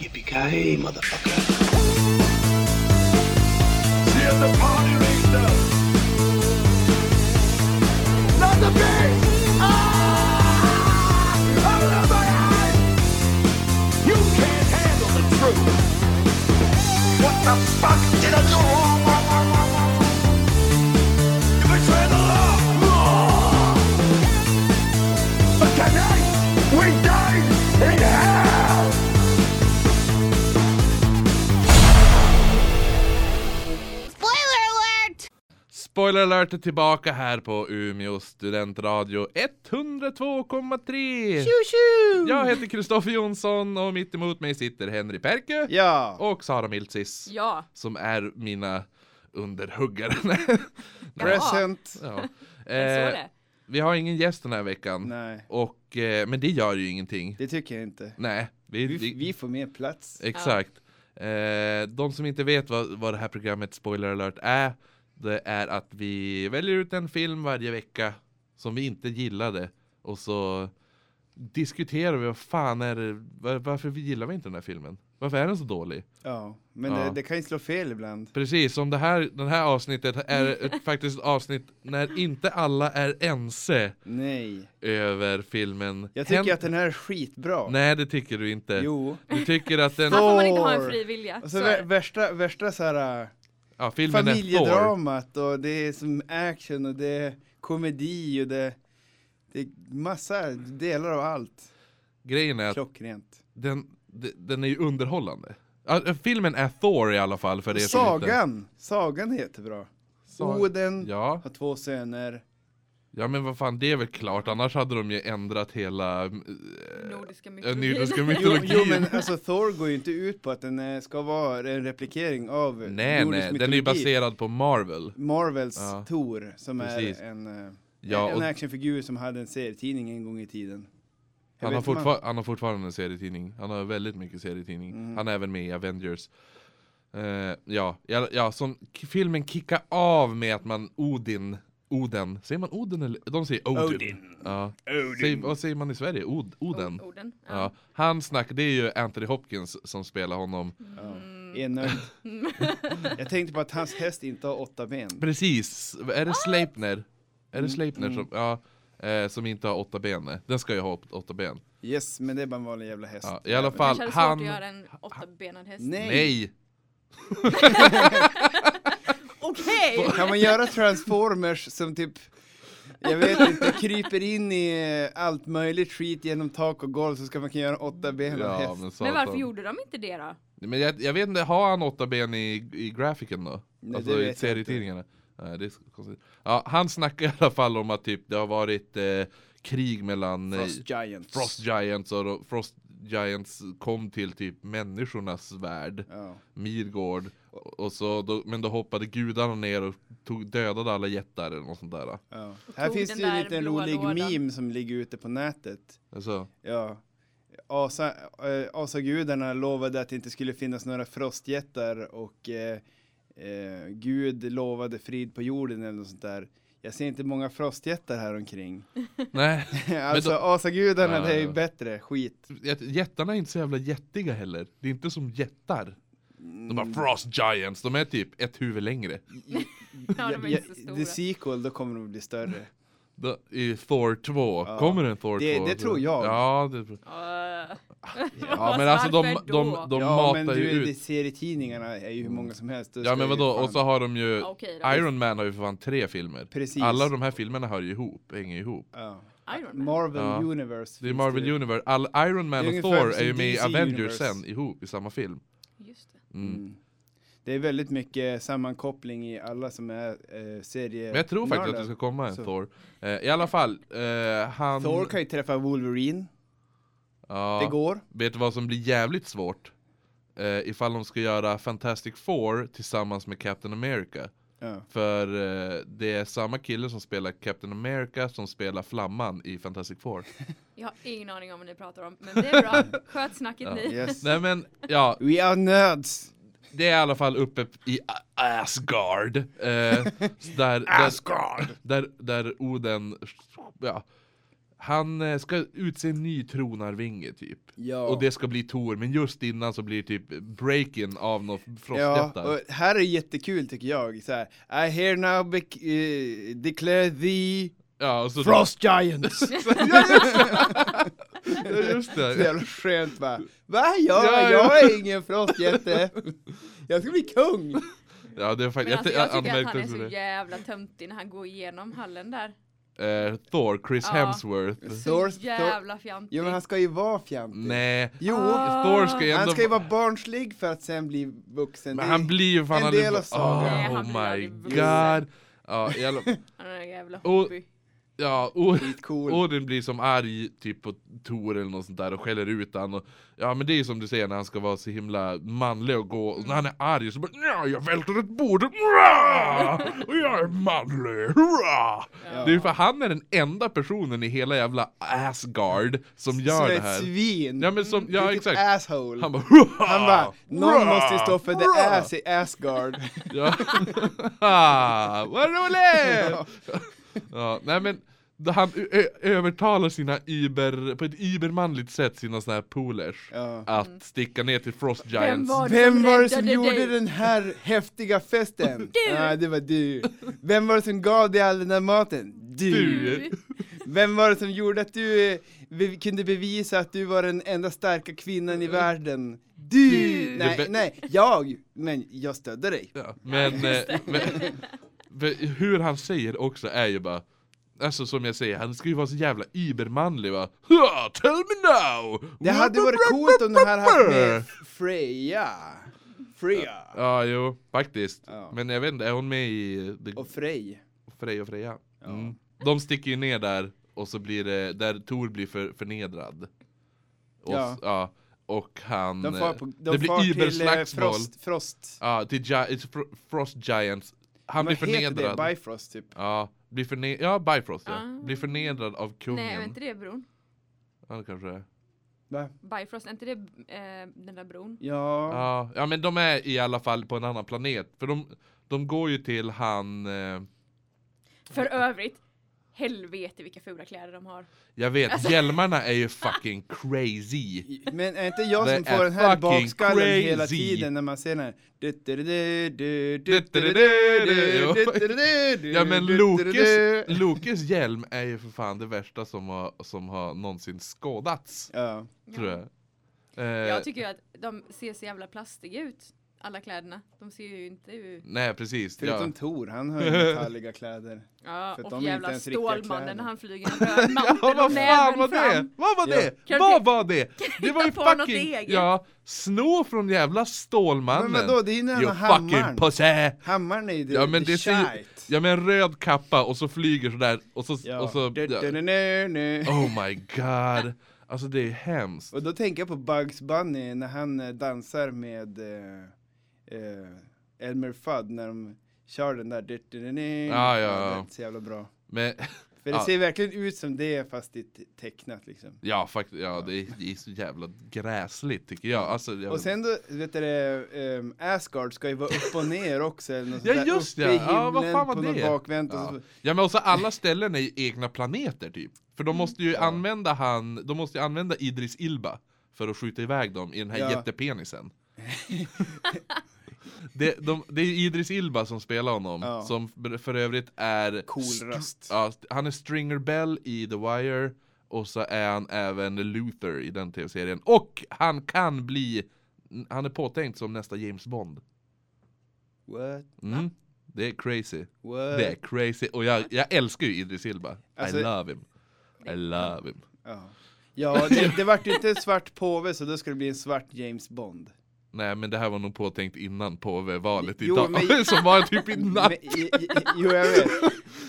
Yippee-ki-yay, motherfucker. See the party racer. Not the beast. My eyes. You can't handle the truth. What the fuck did I do Spoiler alert är tillbaka här på Umeå studentradio 102,3! Jag heter Kristoffer Jonsson och mitt emot mig sitter Henry Perkö Ja! och Sara Miltsis Ja, som är mina underhuggare. Present! ja. eh, det. vi har ingen gäst den här veckan, Nej, och, eh, men det gör ju ingenting. det tycker jag inte. Nej, vi, Vi, vi, vi får mer plats. Exakt. Eh, de som inte vet vad, vad det här programmet Spoiler alert är, det är att vi väljer ut en film varje vecka som vi inte gillade och så diskuterar vi vad fan är det, var, varför vi gillar vi inte den här filmen? Varför är den så dålig? Ja, men Ja. Det, det kan ju slå fel ibland. Precis, som det här, det här avsnittet är ett, faktiskt ett avsnitt när inte alla är ense Nej. över filmen. Jag tycker Hen- att den här är skitbra. Nej det tycker du inte. Jo. Du tycker att den, Här får man inte ha en fri vilja. Och så värsta, värsta så här äh, ja filmen familjedramat och det är som action och det är komedi och det, det är massa delar av allt. Grejen är att Klockrent. den, de- den är ju underhållande. Filmen är Thor i alla fall för det som inte... Sagan! Sagan heter bra. Sag- Oden Ja, har två söner. Ja men vad fan det är väl klart, annars hade de ju ändrat hela... äh, Nordiska äh, mytologin. nordiska Jo, mytologin. jo men alltså Thor går ju inte ut på att den eh, ska vara en replikering av nej nordisk nej, den är ju mytologi. baserad på Marvel. Marvels Ja. Thor som Precis. är en, eh, Ja, en actionfigur som hade en serietidning en gång i tiden. Han har, han har fortfarande en serietidning. Han har väldigt mycket serietidning. Mm. Han är även med i Avengers. Eh, ja, ja, ja, som filmen kickar av med att man Odin, Oden, säger man Oden eller? De säger Odin. Odin. Ja. Säger, vad säger man i Sverige? Od, Oden? O- Orden. Ja, han snack, det är ju Anthony Hopkins som spelar honom. Ja, Mm. enögd. Jag tänkte på att hans häst inte har åtta ben. Precis, är det Sleipner? Är det Mm, Sleipner mm. som, ja, eh, som inte har åtta ben? Den ska ju ha åt- åtta ben. Yes, men det är bara en vanlig jävla häst. Ja, I alla fall, Kanske hade svårt han... att göra en åttabenad häst. Nej. Nej! Kan man göra transformers som typ jag vet inte, kryper in i allt möjligt skit genom tak och golv så ska man kunna göra åtta ben Ja, häst. men, Men varför gjorde de inte det då? Men jag, jag vet inte, har han åtta ben i, i grafiken då? Nej, alltså det i serietidningarna? Nej, det är konstigt. Ja, han snackar i alla fall om att typ, det har varit eh, krig mellan eh, Frost Giants. Frost Giants och Frost Giants kom till typ människornas värld, Ja. Midgård, och så, då, men då hoppade gudarna ner och tog, dödade alla jättar eller något sånt där. Ja. Här finns det ju en liten rolig lådan. meme som ligger ute på nätet. Alltså, Ja. Asa, äh, asagudarna lovade att det inte skulle finnas några frostjättar och eh, eh, Gud lovade frid på jorden eller något sånt där. Jag ser inte många frostjättar här omkring. nej, alltså då- asagudarna, Ja, det är ju bättre skit. jät- jättarna är inte så jävla jättiga heller. Det är inte som jättar. De bara Mm. Frost Giants, de är typ ett huvud längre. Ja, de är inte så stora. The sequel, då kommer de bli större. Då, I Thor 2, Ja. kommer en Thor Det- 2? det tror jag. Ja, det, Uh, ja men alltså de, de, de ja, matar men ju du, det, ut. serietidningarna är ju hur många som helst. Ja men ju vadå, fan- och så har de ju, Okej då. Iron Man har ju för fan tre filmer. Precis. Alla de här filmerna hör ju ihop, hänger ihop. Ja. Iron Man. Marvel Ja. Universe. Det är Marvel ju. Universe, all, Iron Man Det är och Thor är ju med i Avengers sen, ihop i samma film. Just det. Mm. Mm. Det är väldigt mycket sammankoppling i alla som är eh, serier. Men jag tror faktiskt att det ska komma en Så. Thor. Eh, I alla fall, eh, han... Thor kan ju träffa Wolverine, ja, det går. Vet du vad som blir jävligt svårt? Eh, ifall de ska göra Fantastic Four tillsammans med Captain America. Ja. För eh, det är samma kille som spelar Captain America som spelar Flamman i Fantastic Four. Jag har ingen aning om vad ni pratar om, men det är bra. Sköt snacket Ja. ni. Yes. Nej men, ja, We are nerds! det är i alla fall uppe i Asgard. Eh, där, där, Asgard! där, där Oden, ja, han eh, ska utse en ny tronarvinge typ. Ja. Och det ska bli Tor, men just innan så blir det typ break-in av Ja, frostjättar. och här är jättekul tycker jag. Så här, I here now eh, declare thee Ja, och så Frost Giants! Ja, just Så det. jävla skönt bara. Va? Jag, Ja, ja. jag är ingen frostjätte. Jag ska bli kung! Ja, det är Men faktiskt, alltså, jag, jag tycker att han är så det. jävla töntig när han går igenom hallen där. Eh, Thor, Chris Ja. Hemsworth. Så Thor- jävla fjantig. Jo men han ska ju vara fjantig. Nej, Jo, Ah. Thor ska ju ändå... han ska ju vara barnslig för att sen bli vuxen. Men han blir ju fan en del av sagan. Nej, Oh, blir my god. Ja, jävla, Han är en jävla Och- hobby. Ja, Skitcool. Odin blir som arg typ på Tor eller något sånt där och skäller ut han och, Ja men det är som du säger när han ska vara så himla manlig och gå, och när han är arg så bara ja, jag välter ett bord, och jag är manlig! Ja. Det är för han är den enda personen i hela jävla Asgard som gör som det ett här svin. Ja men som, ja Vilket exakt asshole. Han Han, bara, bara, någon måste stå för the ass i Asgard. Ja. vad roligt! Ja, nej men han övertalar sina iber, på ett ibermanligt sätt sina såna här polers Ja. att sticka ner till Frost Vem Giants. var Vem var det som räddade gjorde dig? den här häftiga festen? Du! Ja, det var du. Vem var det som gav dig all den där maten? Du. Du. Vem var det som gjorde att du eh, kunde bevisa att du var den enda starka kvinnan i världen? Du! Du. Nej, Det nej, jag! Men jag stödde dig. Ja, men, men hur han säger också är ju bara Alltså som jag säger, han ska ju vara så jävla ibermanlig va "Ha, Tell me now! Det hade varit coolt om de hade haft med Freja. Freja. Ja jo, faktiskt Ja. Men jag vet inte, är hon med i The Och Frej. Frej och Freja. Ja. Mm. De sticker ju ner där och så blir det, där Tor blir för, förnedrad. Och, Ja. ja. Och han, De far, på, de det blir far till eh. Frost, Frost. Ja, till Gi- Frost Giants. Han Vad blir heter förnedrad. det? Bifrost typ. Ja, blir förne ja, Bifrost ja. Ah. Blir förnedrad av kungen. Nej, är inte det bron? Ja, det kanske det är. Va? Bifrost, är inte det eh, den där bron? Ja. Ja, ja, men de är i alla fall på en annan planet. För de, de går ju till han... Eh, För övrigt, helvete vilka fula kläder de har. jag vet, Alltså- hjälmarna är ju fucking crazy. Men är inte jag som får den här bakskallen hela crazy. tiden när man ser den här? Ja men Lokes, Lokes hjälm är ju för fan det värsta som har, som har någonsin skådats, Ja. tror jag. Eh, Jag tycker ju att de ser så jävla plastiga ut, alla kläderna. De ser ju inte ut... nej precis, ja. Förutom Tor, han har ju metalliga kläder. Ja, För och är inte jävla Stålmannen när han flyger en röd Ja, mantel och vad fan var det? fram. Vad var Ja. det? Kan Vad var det? Det var ju fucking, ja, snå från jävla Stålmannen. Men vadå, det är ju den hammaren. pussy! Hammaren är ju Ja men det ser shite. ja med en röd kappa och så flyger sådär och så, Ja. och så ja. Oh my god Alltså det är hemskt Och då tänker jag på Bugs Bunny när han eh, dansar med eh, Elmer Fudd när de kör den där du-du-du-du. Ja, ja, ja. Det är så jävla bra. Men För det Ja. ser verkligen ut som det fast det är te- tecknat liksom. ja faktiskt, ja det är, det är så jävla gräsligt tycker jag alltså, jag Och sen då, vet du det, um, Asgard ska ju vara upp och ner också eller något Ja, sånt där, just uppe Ja, himlen vad fan var på det? bakvänt Ja. så, Ja men också alla ställen är ju egna planeter typ För de måste ju Mm. Ja. använda han, de måste ju använda Idris Ilba För att skjuta iväg dem i den här Ja. jättepenisen det, de, det är Idris Ilba som spelar honom, Ja. som för- övrigt är Cool röst. Ja, han är Stringer Bell i The Wire Och så är han även Luther i den tv-serien Och han kan bli Han är påtänkt som nästa James Bond what, mm. Det är crazy what? Det är crazy, och jag, jag älskar ju Idris Ilba Alltså- I love him I love him Ja, ja det, det vart ju inte en svart påve så då ska det bli en svart James Bond. Nej men det här var nog påtänkt innan påve-valet Jo, idag, men- som var typ i natt jo jag vet.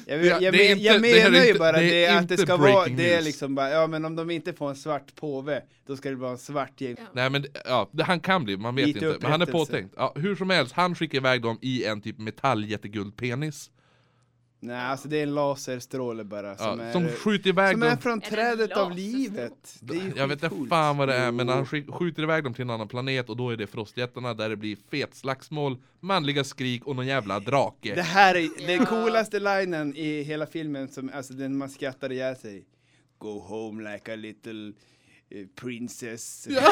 Jag, vet, Ja, det men, menar ju inte- bara det det, är att det inte ska vara, breaking det är news. liksom bara, ja men om de inte får en svart påve, då ska det vara en svart James Ja. Nej men ja, det, han kan bli, man vet Lite inte, men han är påtänkt ja, Hur som helst, han skickar iväg dem i en typ metall-jätteguldpenis Nej alltså det är en laserstråle bara som ja, är, Som skjuter iväg som dem är från Är trädet av livet. Det är Jag vet inte fan vad det är, men han sk- skjuter iväg dem till en annan planet och då är det frostjättarna där det blir fet slagsmål, manliga skrik och någon jävla drake Det här är den Ja. coolaste linen i hela filmen, som, alltså den man skrattar ihjäl sig. Go home like a little eh, princess. Ja.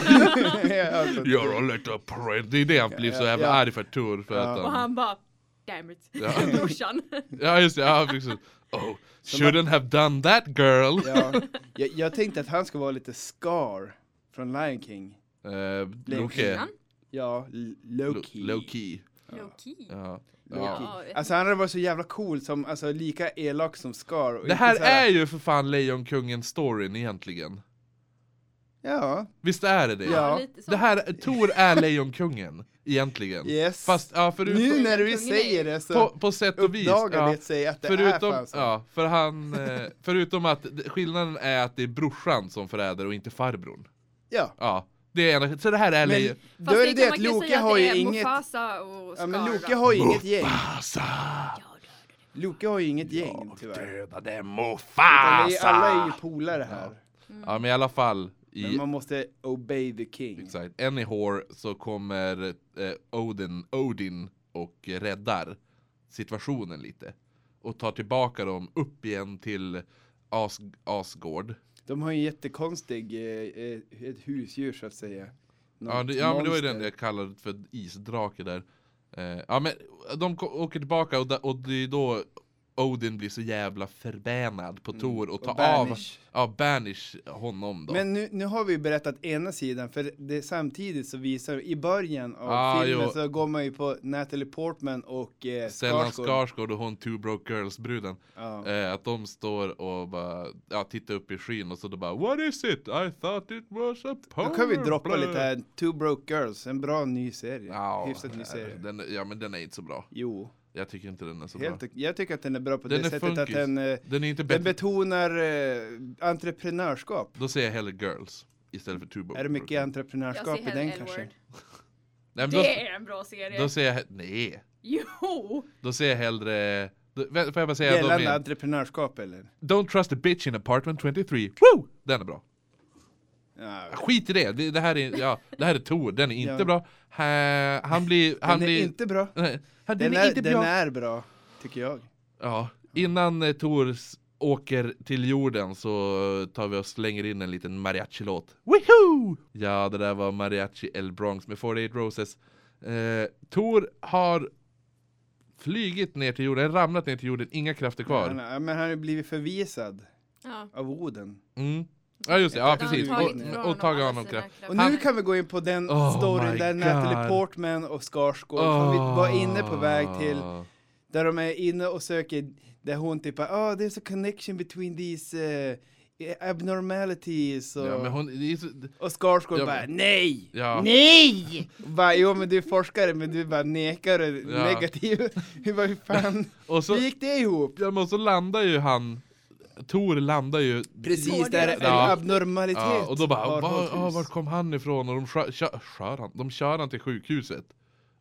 alltså, You're a little prick. Det är det han blir så jävla ja. arg för Tor. För Ja. att Och han, han bara Damn it. Ja. Brorsan. ja just det, ja, precis. Oh, shouldn't have done that girl. ja. jag, jag tänkte att han ska vara lite Scar från Lion King. Eh, Loki. Han? Ja, Loki. Low-key. Low key. Ja. Loki. Ja. Ja, Alltså han hade varit så jävla cool som, alltså lika elak som Scar. och Det här så är ju för fan Lejonkungen-storyn egentligen. Ja, Visst är det det? Ja. Det här, Tor är Lejonkungen, egentligen. yes. Fast, ja, förutom, nu när du Kungen säger det så på, på sätt och vis. uppdagar Ja, det sig att det är förutom, fan så. ja, för han, eh, förutom att skillnaden är att det är brorsan som förräder och inte farbrorn. Ja, Ja, det är en, så det här är men Lejon... då är det det att säga har ju är inget... Mufasa och Ja men då. har ju inget gäng. Mufasa! Loki har ju inget gäng tyvärr. Dödade Utan Mufasa! det är, alla är ju polare här. Ja men i alla fall, Men i, man måste obey the king. exakt, Anyhore så kommer eh, Odin, Odin och räddar situationen lite. Och tar tillbaka dem upp igen till As, Asgård. De har ju en jättekonstig, eh, eh, ett husdjur så att säga. Ja, Något det, ja men det var ju den jag kallade för isdrake där. Eh, ja men de åker tillbaka och, da, och det är då Odin blir så jävla förbannad på Tor och tar av, Mm. banish. ja banish honom då. Men nu, nu har vi berättat ena sidan, för det, samtidigt så visar i början av Ah, filmen jo. så går man ju på Natalie Portman och eh, Stellan Skarsgård. Och hon Two Broke Girls-bruden. Ja. Eh, att de står och bara, ja, tittar upp i skyn och så då bara What is it? I thought it was a Då kan vi droppa power lite här, Two Broke Girls, en bra ny serie. Ja, Hyfsat ny serie. den, ja men den är inte så bra. Jo, Jag tycker inte den är så helt, bra. jag tycker att den är bra på Den det sättet funkis. att den, eh, Den är inte den betonar eh, entreprenörskap. Då säger jag hellre Girls istället för Broke Är det mycket entreprenörskap i den kanske? Nej, då, Det är en bra serie. då säger jag, nej. Jo! Då säger jag hellre, får jag bara säga Gällande igen? entreprenörskap eller? Don't trust a bitch in apartment 23. Woo! Den är bra. Ja, Skit i det, det, det här är, ja, det här är Tor, den är inte Ja. bra. Ha, han blir, han den är blir, inte bra. nej, han, Den, den, är, inte den bra. är bra, tycker jag. Ja, innan eh, Tor åker till jorden så tar vi och slänger in en liten mariachi-låt. Woohoo! Ja, det där var Mariachi El Bronx med 48 Roses. Eh, Tor har flygit ner till jorden, ramlat ner till jorden, inga krafter kvar. Ja, men han har ju blivit förvisad Ja. av Oden. Mm. Ja just det, ja precis. Och- ifrån Och, och tagit honom krafter. Och nu kan vi gå in på den Oh storyn där Natalie God. Portman och Skarsgård som vi var inne på väg till, där de är inne och söker, där hon typ bara, oh there's a connection between these uh, abnormalities och, Ja, men hon, det är så, och Skarsgård Ja, bara, nej! ja. Nej! Bara, jo men du är forskare men du bara nekar och Ja. negativ. Hur fan, Och så, hur gick det ihop? ja, men så landar ju han, Tor landar ju Precis, där en Ja. abnormalitet Ja, och då bara, var, hus. vart kom han ifrån? Och de kör, kör, kör han, de kör han till sjukhuset.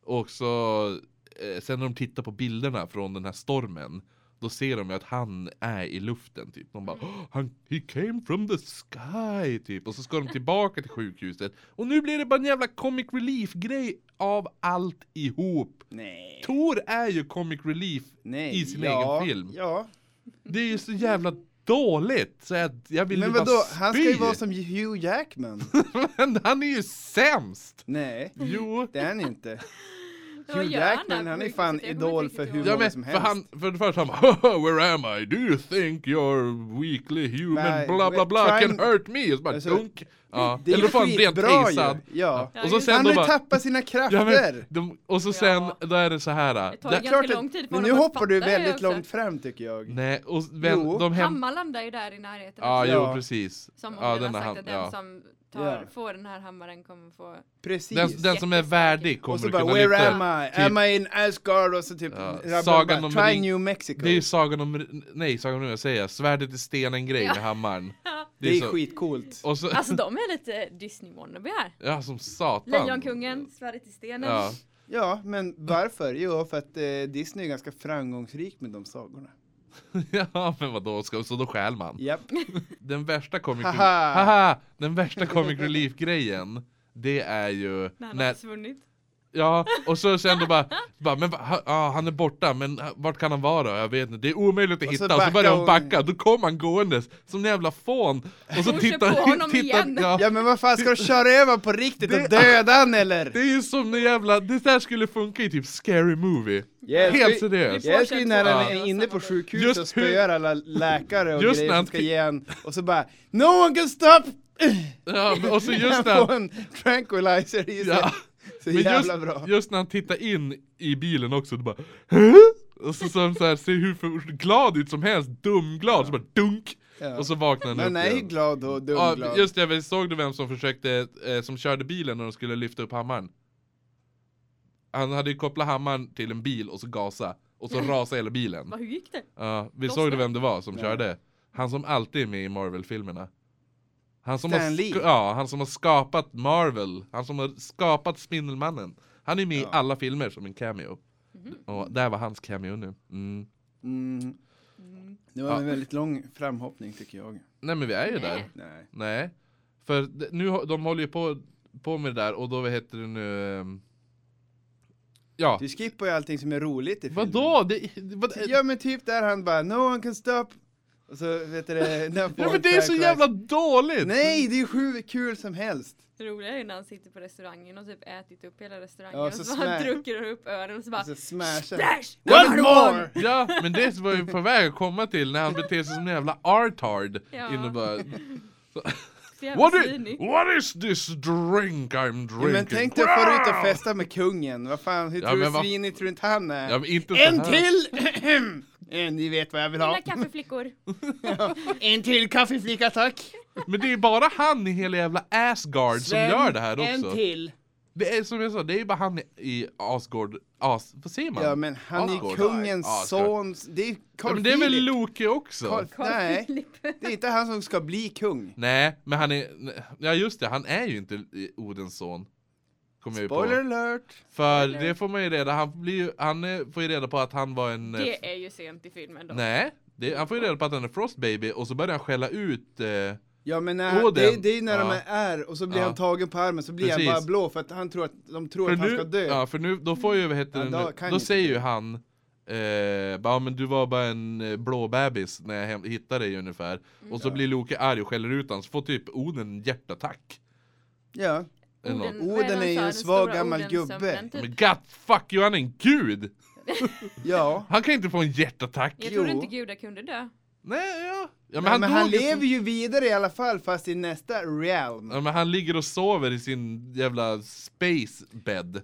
Och så, eh, sen när de tittar på bilderna från den här stormen, då ser de ju att han är i luften typ. De bara, "Åh, han, he came from the sky typ. Och så ska de tillbaka till sjukhuset. Och nu blir det bara en jävla comic relief grej av allt ihop. Nej. Tor är ju comic relief Nej. i sin ja, egen film. Ja, Det är ju så jävla dåligt så att jag vill men vadå, han ska ju vara som Hugh Jackman. Men han är ju sämst! Nej, Jo. det är han inte. Hugh Jackman, han är fan? Jag idol för hur. Ja många men som för helst. han, för det första han bara "Haha, Where am I? Do you think your weakly human Nej, bla bla bla can hurt me? Och så bara Alltså, dunk. Ja. Det är Eller då får han tasad. Ja. Ja, Och så sen Han då har ju bara, tappat sina ja, krafter. men, de, och så sen, Ja. då är det så här. Det tar ju ganska lång tid Men nu hoppar du det väldigt också. långt fram tycker jag. Nej, och Jo. de hem... Hammar landar ju där i närheten. Ja, också. jo Ja. precis. Som ja, ja, den har sagt att den ja. som tar, Ja. får den här hammaren kommer få... Precis. Den, den som är värdig och kommer så att bara, kunna where lyfta. am I? typ- Am I in Asgard? Och så typ, Ja, Sagan bara, om try New Mexico. Det är ju Sagan om, nej Sagan om jag säger svärdet i stenen grej Ja. med hammaren. det är så- skitcoolt. Och så, Alltså de är lite Disney wannabe här. ja som satan. Lejonkungen, svärdet i stenen. Ja. Ja, men varför? Jo, för att eh, Disney är ganska framgångsrik med de sagorna. ja men vadå, ska, så då stjäl man? Japp. Den värsta comic Haha. haha, den värsta comic relief grejen Det är ju När han har när, försvunnit. Ja, och så sen då bara, bara men ha- ja, han är borta, men vart kan han vara? Jag vet inte, det är omöjligt att Och hitta. Och så börjar hon backa, då kom han gåendes som en jävla fån. Och så tittar, på honom igen. ja, Ja men vad fan, ska du köra över på riktigt och Det- döda han eller? Det är ju som en jävla, det där skulle funka i typ Scary Movie. Älskar- Helt seriöst. Jag älskar när han är inne på sjukhus Just och spöar alla läkare och Just grejer som ska ge han, och så bara No one can stop! Ja, men- och så just han när får en tranquilizer i sig. Ja. Så Men jävla just, bra. just när han tittar in i bilen också, då bara Och så, så, så här, ser hur för, glad ut som helst, dumglad, så bara dunk! Ja. Och så vaknar han Men upp han är ju igen. glad och Ja, dumglad. just det, såg du vem som försökte, eh, som körde bilen när de skulle lyfta upp hammaren? Han hade ju kopplat hammaren till en bil och så gasa och så rasade hela bilen. Va, hur gick det? Ja, vi Loss såg du vem det var som Nej. körde? Han som alltid är med i Marvel-filmerna. Han som, Stan Lee? ja, han som har skapat Marvel, han som har skapat Spindelmannen. Han är med i Ja. alla filmer som en cameo. Mhm. Och där var hans cameo nu. Mm. Mm. Det var Ja. en väldigt lång framhoppning tycker jag. Nej men vi är ju där. Nej. Nej. För nu, de håller ju på, på med det där och då vad heter det nu? ehm, Ja, Du skippar ju allting som är roligt i filmen. vadå? Det, vad, Ja men typ där han bara No one can stop Och så vet du det, när får ja, en men det är så jävla dåligt! Nej, det är ju hur kul som helst! Det roliga är ju när han sitter på restaurangen och typ ätit upp hela restaurangen Ja, och så så, han druckit upp ölen och så bara Och så smashar Splash! One more! Ja, men det var ju på väg att komma till när han beter sig som en jävla artard. Ja. Inne bara, what, is, what is this drink I'm drinking? Ja, men tänk dig att få ut och festa med kungen, vad fan, hur Ja, tror du svinig tror du inte han är? Ja, inte en här. till! en, ni vet vad jag vill ha. Mina kaffeflickor. En till kaffeflicka tack! Men det är bara han i hela jävla Asgard som gör det här En också. till! Det är som jag sa, det är bara han i Asgård, As, vad säger man? Ja men han är ju Asgård. kungens Asgård. son, det är Ja, Carl men det är väl. Loki också? Carl, Carl nej, Philip. det är inte han som ska bli kung. Nej, men han är, ja just det, han är ju inte Odens son. Kommer jag ju Spoiler på. alert! För det får man ju reda, han, blir ju, han får ju reda på att han var en... eh, Det är ju sent i filmen då. Nej, det, han får ju reda på att han är Frost Baby och så börjar han skälla ut eh, Ja men när, Oden. det, det är när de Ja. är och så blir Ja. han tagen på armen så blir Precis. han bara blå för att han tror att de tror för att han nu, ska dö. Ja, för nu, då får ju, vad heter Ja, det då nu, då ju säger ju han eh, bara, men du var bara en eh, blå bebis när jag hittade dig ungefär. Och så blir Loke arg och skäller ut han, så får typ Oden en hjärtattack. Ja. Eller. Oden- Oden är ju han en svag gammal gubbe. typ. Men god fuck you, han är en gud! Ja. Han kan inte få en hjärtattack! Jag trodde Jo. inte gudar kunde dö. Nej, ja. ja men han, dog ju- lever ju vidare i alla fall fast i nästa realm. Ja men han ligger och sover i sin jävla space bed.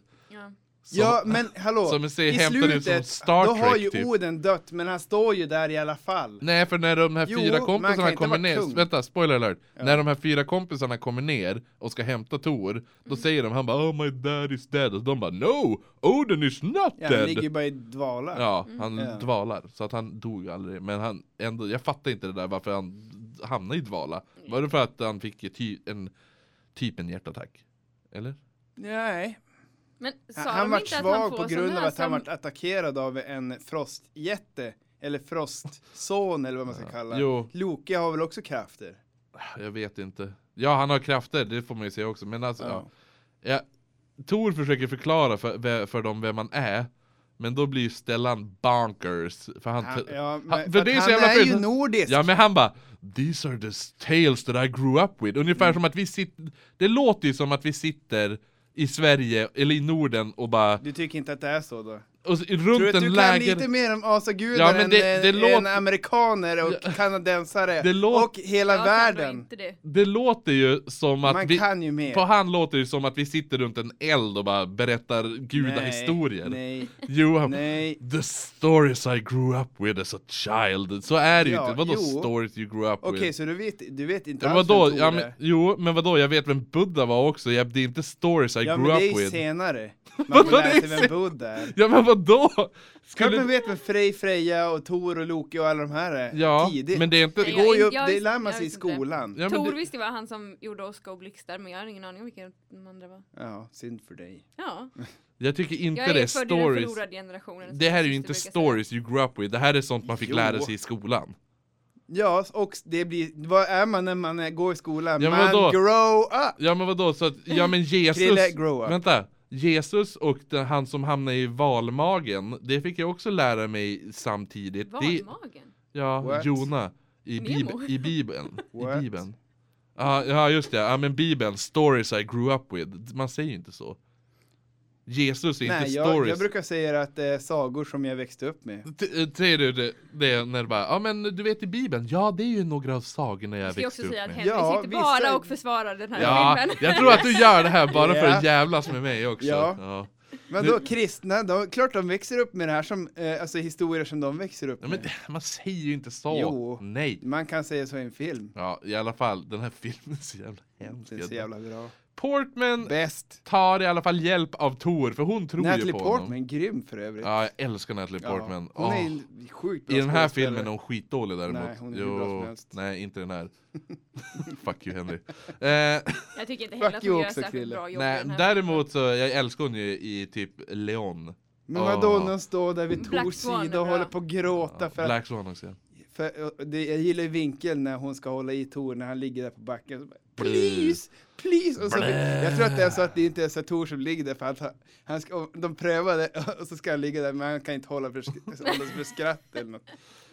Ja. Som- ja men hallå, som ser i slutet då har ju typ. Oden dött men han står ju där i alla fall. Nej för när de här Jo, fyra kompisarna kommer ner, kung. vänta spoiler alert. Ja. När de här fyra kompisarna kommer ner och ska hämta Tor, då säger de, han bara oh my dad is dead, och de bara no, Odin is not Ja, han dead! ligger ju bara i dvala. Ja, han Ja. dvalar, så att han dog aldrig, men han ändå, jag fattar inte det där varför han hamnade i dvala. Var det för att han fick ty, en, typ en hjärtattack? Eller? Nej, Men sa han, han att svag han på grund av att han som- vart attackerad av en frostjätte. Eller frostson eller vad man ska kalla Jo. Loke har väl också krafter? Jag vet inte. Ja, han har krafter, det får man ju säga också, men alltså, ja. Ja, Tor försöker förklara för, för dem vem man är, men då blir ju Stellan bonkers. För han, Han, ja, han- men, för för det är så han jävla är ju nordisk. Ja men han bara These are the tales that I grew up with Ungefär Mm. som att vi sitter Det låter ju som att vi sitter i Sverige eller i Norden och bara Du tycker inte att det är så då? Och, s- Tror du runt att du kan läger lite mer om asagudar Ja, men än, det- det än, låter- än amerikaner och kanadensare Det låter- och hela kan värden? inte det. Det låter ju som att Man vi kan ju mer. På han låter det som att vi sitter runt en eld och bara berättar gudahistorier Nej, Jo, han- nej. The stories I grew up with as a child Så är det ju Ja, inte, vadå jo. stories you grew up Okej, with? så du vet, du vet inte Ja, alls vadå? vem Ja, men, jo, men vadå? Jag vet vem Buddha var också, jag, det är inte stories I Ja, grew men det är up ju with senare. Man får det är lära sig vem Buddha är. Ja men vadå? Skulle... man vet vem Frej, Freja och Tor och Loki och alla de här är. Ja, Tidigt. men det är inte... det Nej, går ju jag- upp, jag det lär man jag sig i skolan. Ja, Tor det... visste var han som gjorde Oskar och Blixtar, men jag har ingen aning om vilka de andra var. Ja, synd för dig. Ja, Jag tycker inte jag det är är i den stories förlorade generationen. som Det här är ju inte brukar säga. stories you grew up with, det här är sånt man fick Jo. lära sig i skolan Ja, och det blir, vad är man när man är, går i skolan? Ja, man grow up! Ja men vadå, så att, ja men Jesus Krille, grow up. Vänta, Jesus och den, han som hamnade i valmagen, det fick jag också lära mig samtidigt. Det, Valmagen? ja, What? Jona i, bib, i Bibeln. I? Bibeln. Ja, ja just det, ja men Bibeln, stories I grew up with. Man säger ju inte så. Jesus är Nej, inte jag, stories. jag brukar säga att det är sagor som jag växte upp med. T- eh, Säger du det, det när du bara, ja men du vet i Bibeln, ja det är ju några av sagorna jag Jag ska ju växte också upp säga att med. Henry Ja, sitter vissa- bara och försvarar den här Ja, filmen. jag tror att du gör det här bara för Ja. att jävlas med mig också. Ja. Ja. Men då kristna, då, klart de växer upp med det här som, eh, alltså historier som de växer upp Ja, men med. man säger ju inte så. Jo. Nej. Man kan säga så i en film. Ja, i alla fall, den här filmen är så jävla hemsk. Det är så jävla bra. Portman Bäst! tar i alla fall hjälp av Tor, för hon tror ju Natalie på Portman, honom. grym för övrigt. Ja, jag älskar Natalie Ja, Portman. Hon Åh. är en sjukt bra I den här filmen är hon skitdålig däremot. Nej, hon är hur bra som helst. Nej, inte den här. Fuck you Henry. Eh, Jag tycker inte heller Fuck att you hon gör också, särskilt bra jobb nej, däremot så, jag älskar hon ju i typ Leon. Men när hon står där vid Tors sida och håller på att gråta för att Black Swan också. ja. För, det, jag gillar ju vinkeln när hon ska hålla i Tor när han ligger där på backen. Please, please! Och så, jag tror att det är så att det inte är så Tor som ligger där för att han, han ska, de prövade och så ska han ligga där men han kan inte hålla, för, hålla för skratt eller något.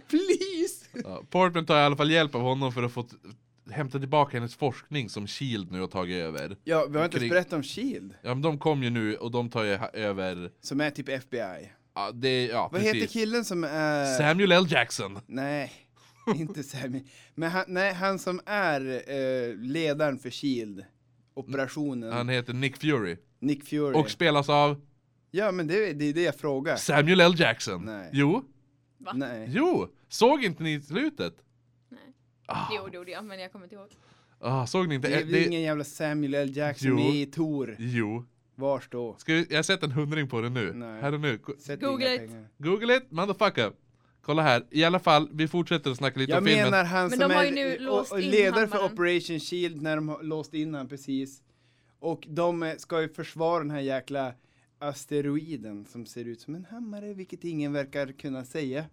Please! Ja, Portman tar i alla fall hjälp av honom för att få hämta tillbaka hennes forskning som Shield nu har tagit över. Ja, vi har inte ens berättat om Shield, Ja men de kom ju nu och de tar ju över, som är typ FBI. ja det, ja Vad precis. heter killen som är... Samuel L. Jackson. Nej, inte Sammy. Men han, nej, han som är eh, ledaren för Shield, operationen, Han heter Nick Fury. Nick Fury. Och spelas av ja, men det, det är det jag frågar. Samuel L. Jackson. Nej. Jo, Va? Nej. jo! Såg inte ni slutet? Nej. Ah, Jo, det gjorde jag, men jag kommer inte ihåg. ah, såg ni inte? Det är Eh, väl det, ingen jävla Samuel L. Jackson Jo. i Tor. Jo. Vars då? Ska vi, jag sett en hundring på det nu. Nej. Här och nu. Sätt Google it. pengar. Google it, motherfucker. Kolla här. I alla fall, vi fortsätter att snacka lite Jag om filmen. menar han Men som är och, och ledare för. Operation Shield när de har låst in han precis. Och de eh, ska ju försvara den här jäkla asteroiden som ser ut som en hammare, vilket ingen verkar kunna säga.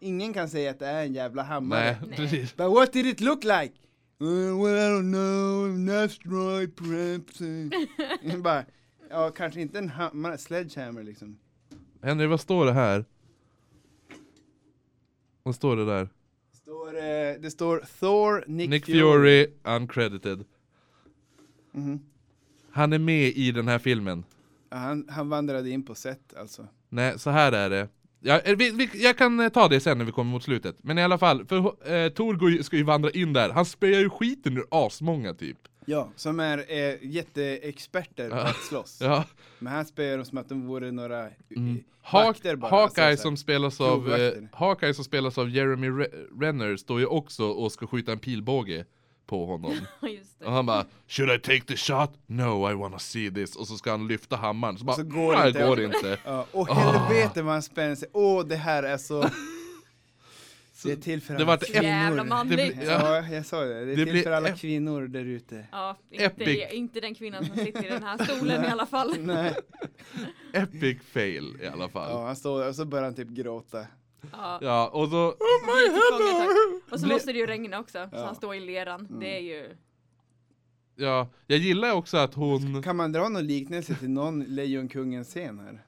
Ingen kan säga att det är en jävla hammare. Nej, precis. But what did it look like? Uh, well, I don't know, an asteroid perhaps. uh." Bara, ja, kanske inte en hammare, sledgehammer liksom. Henry, vad står det här? Vad står det där? Står, eh, det står Thor, Nick, Nick Fury. Fury, uncredited. Mhm. Han är med i den här filmen. Ja, han, han vandrade in på set alltså. Nej, så här är det. Ja, eh, vi, vi, jag kan eh, ta det sen när vi kommer mot slutet. Men i alla fall, för eh, ju, ska ju vandra in där. Han spöar ju skiten ur asmånga typ. Ja, som är eh, jätteexperter på att slåss. Ja. Men han spöar dem som att de vore några eh, Mm. Hawk, vakter bara. Hawkeye så som här. spelas av eh. Hawkeye som spelas av Jeremy Re- Renner står ju också och ska skjuta en pilbåge på honom. Just det. Och han bara 'Should I take the shot? No I wanna see this' Och så ska han lyfta hammaren, så bara Så går det "Nej, inte." går det inte. Ja, och helvete vad han spänner sig. Åh, det här är så... Det är till för Det alla kvinnor. Jävla Det manligt. blir- Ja, jag sa det. Det är Det till för alla kvinnor där ute. Ja, inte, Epic. inte den kvinnan som sitter i den här stolen i alla fall. Nej. Epic fail i alla fall. Ja, han står där och så börjar han typ gråta. Ja. Ja, och så... blir tillfångatagen. Och så måste det ju regna också, så Ja. han står i leran. Mm. Det är ju... Ja, jag gillar också att hon... Kan man dra någon liknelse till någon Lejonkungen-scen här?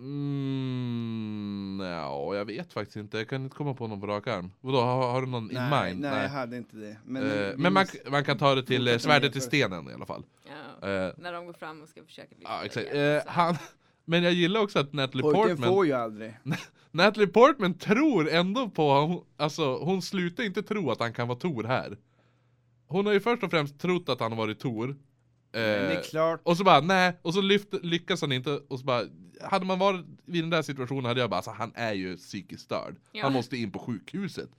Mm, ja, jag vet faktiskt inte. Jag kan inte komma på någon på rak arm. Vadå, har, har du någon in nej, mind? nej, jag hade inte det. Men, vi men man, måste- man kan ta det till eh, svärdet i stenen i alla fall. Ja, Eh, när de går fram och ska försöka lyfta ja, exakt. igen, Eh, han, men jag gillar också att Natalie Pojken Portman får ju aldrig. Natalie Portman tror ändå på, hon- alltså hon slutar inte tro att han kan vara Tor här. Hon har ju först och främst trott att han har varit Tor. Men det är Eh, klart. och så bara nej, och så lyft, lyckas han inte och så bara Hade man varit vid den där situationen hade jag bara alltså, han är ju psykiskt störd. Ja. Han måste in på sjukhuset.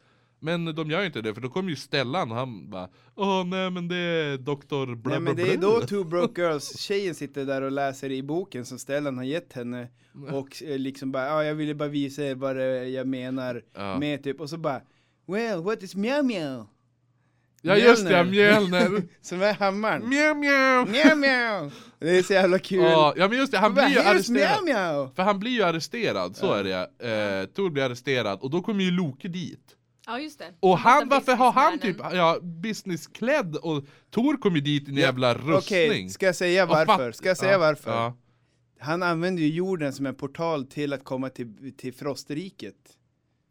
Men de gör ju inte det för då kommer ju Stellan och han bara Åh nej men det är doktor bla Nej men det är bla." då Two Broke Girls, tjejen sitter där och läser i boken som Stellan har gett henne och eh, liksom bara, ja jag ville bara visa er vad jag menar Ja. med typ, och så bara Well, what is meow meow? Ja just det, Mjölner. Mjölner! Som är hammaren. Mjau mjau! Meow meow! Det är så jävla kul. Ja, ja men just det, han Bara, blir ju "Here's arresterad. meow meow! För han blir ju arresterad, så Ja. är det eh, Tor blir arresterad och då kommer ju Loke dit. Ja just det. Och han, varför har han typ, ja, businessklädd och Tor kom ju dit i en jävla Okej, rustning. ska jag säga varför? Ska jag säga ja, varför? Ja. Han använder ju jorden som en portal till att komma till, till frostriket.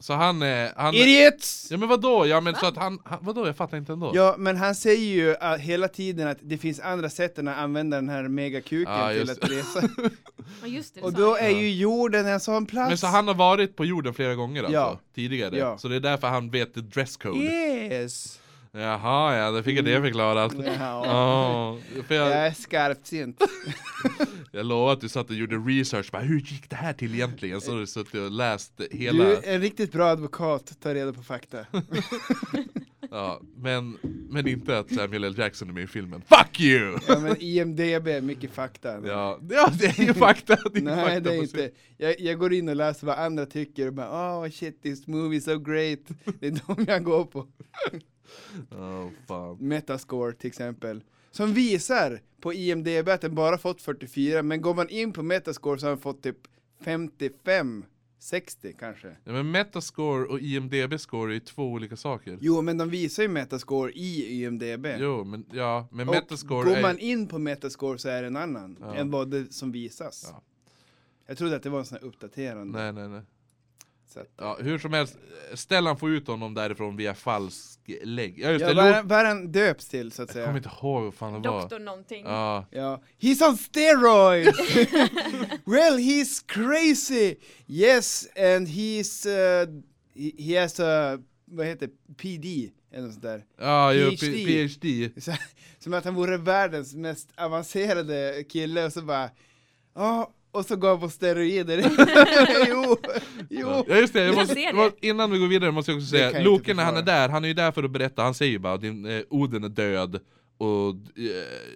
Så han är, han Idiots! Ja men vadå? Ja men så att han, han vadå? Jag fattar inte ändå. Ja, men han säger ju uh, hela tiden att det finns andra sätt än att använda den här megakuken Ja, till att resa. Just det, Och då är ju. ju jorden en sån plats. Men så han har varit på jorden flera gånger alltså? Ja. Tidigare? Ja. Så det är därför han vet the dresscode? Yes! Jaha ja, då fick jag det förklarat. Ja. Ja, för Jag jag, är skarpsynt. jag lovar att du satt och gjorde research, bara, hur gick det här till egentligen? Så har du suttit och läst hela... Du är en riktigt bra advokat, ta reda på fakta. Ja, men, men inte att Samuel L. Jackson är med i filmen. Fuck you! Ja, men IMDB är mycket fakta. Ja, ja det är ju fakta! Det är Nej fakta det är inte. Jag, jag går in och läser vad andra tycker och bara oh shit this movie is so great. Det är de jag går på. Oh, fan. Metascore till exempel. Som visar på IMDB att den bara fått 44 men går man in på Metascore så har den fått typ 55, 60 kanske. Ja, men Metascore och IMDB-score är ju två olika saker. Jo men de visar ju Metascore i IMDB. Jo, men ja, men och Metascore går är... man in på Metascore så är det en annan Ja. än vad det som visas. Ja. Jag trodde att det var en sån här uppdaterande. Nej, nej, nej. Så att, Ja, hur som helst, Stellan får ut honom därifrån via falsk lägg. Ja just ja, det, vad, vad är den döps till så att jag säga? kommer inte ihåg vad fan det var. Doktor någonting. Ja, Ja, he's on steroids! well, he's crazy! Yes, and he's, uh, he, he has a, vad heter PD, eller något sånt där. ja PhD. P- PhD. Så, som att han vore världens mest avancerade kille och så bara, ja, och så går han på steroider. jo, jo. Ja just det, jag Jag måste, ser det. må- innan vi går vidare måste jag också säga, jag Loke när han är där, han är ju där för att berätta, han säger ju bara din eh, Oden är död och, eh,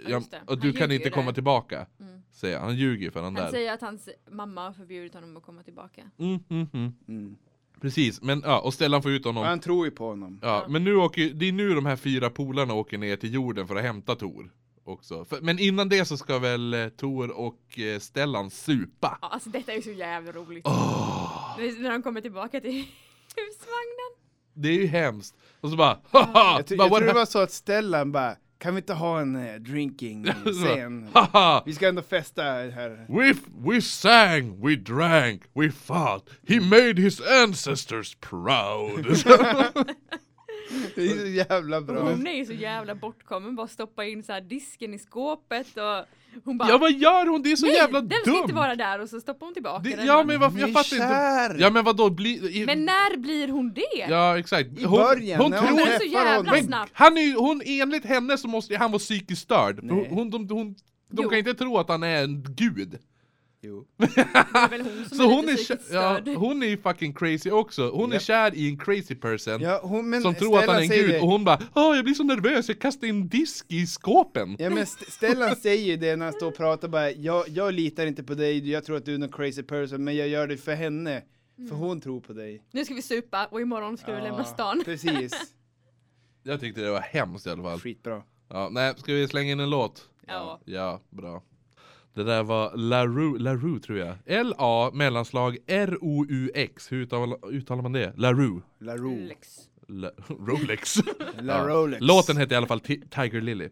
ja, det. och du kan inte komma där. tillbaka. Mm. Säger han, han ljuger för han Han där. säger att hans mamma har förbjudit honom att komma tillbaka. Mm, mm, mm. Mm. Precis, men ja, och Stellan får ut honom. han tror ju på honom. Ja, Ja. men nu åker, det är nu de här fyra polarna åker ner till jorden för att hämta Tor. Också. För, men innan det så ska väl eh, Tor och eh, Stellan supa. Ja, alltså detta är ju så jävla roligt. Åh, När de kommer tillbaka till husvagnen. det är ju hemskt. Och så bara haha! Jag, ty- bara, jag what tror det var så att Stellan bara, kan vi inte ha en eh, drinking scen? haha! Vi ska ändå festa här. We, f- we sang, we drank, we fought. He made his ancestors proud. Det är så jävla Och bra. hon är ju så jävla bortkommen, bara stoppa in så här disken i skåpet och hon bara ja vad gör hon? Det är så Nej, jävla den ska dumt! inte vara där och så stoppar hon tillbaka det, den. ja men varför, jag Hon är fattar inte. kär. Ja men vadå, bli, i, Men när blir hon det? Ja exakt. I början, hon när tror hon Men så jävla. Men snabbt. han är, ju- hon, enligt henne så måste han vara psykiskt störd. Hon, de, hon, de Jo. kan inte tro att han är en gud. Jo. Är väl hon som Så är hon är, ja, hon är ju fucking crazy också. Hon är Japp. kär i en crazy person. Ja, hon, men som tror att han är en gud det. och hon bara Åh jag blir så nervös, jag kastar in disk i skåpen. Ja men St- Stellan säger ju det när han står och pratar bara, jag, jag litar inte på dig, jag tror att du är en crazy person, men jag gör det för henne. Mm. För hon tror på dig. Nu ska vi supa och imorgon ska vi lämna stan. Precis. Jag tyckte det var hemskt i alla fall. Skitbra. Ja, nej, ska vi slänga in en låt? Ja. Ja, bra. Det där var LaRue, LaRue tror jag. L-A mellanslag R-O-U-X. Hur uttalar, uttalar man det? LaRue. LaRue. La, Rolex. La Rolex. Låten heter i alla fall Ti- Tiger Lily.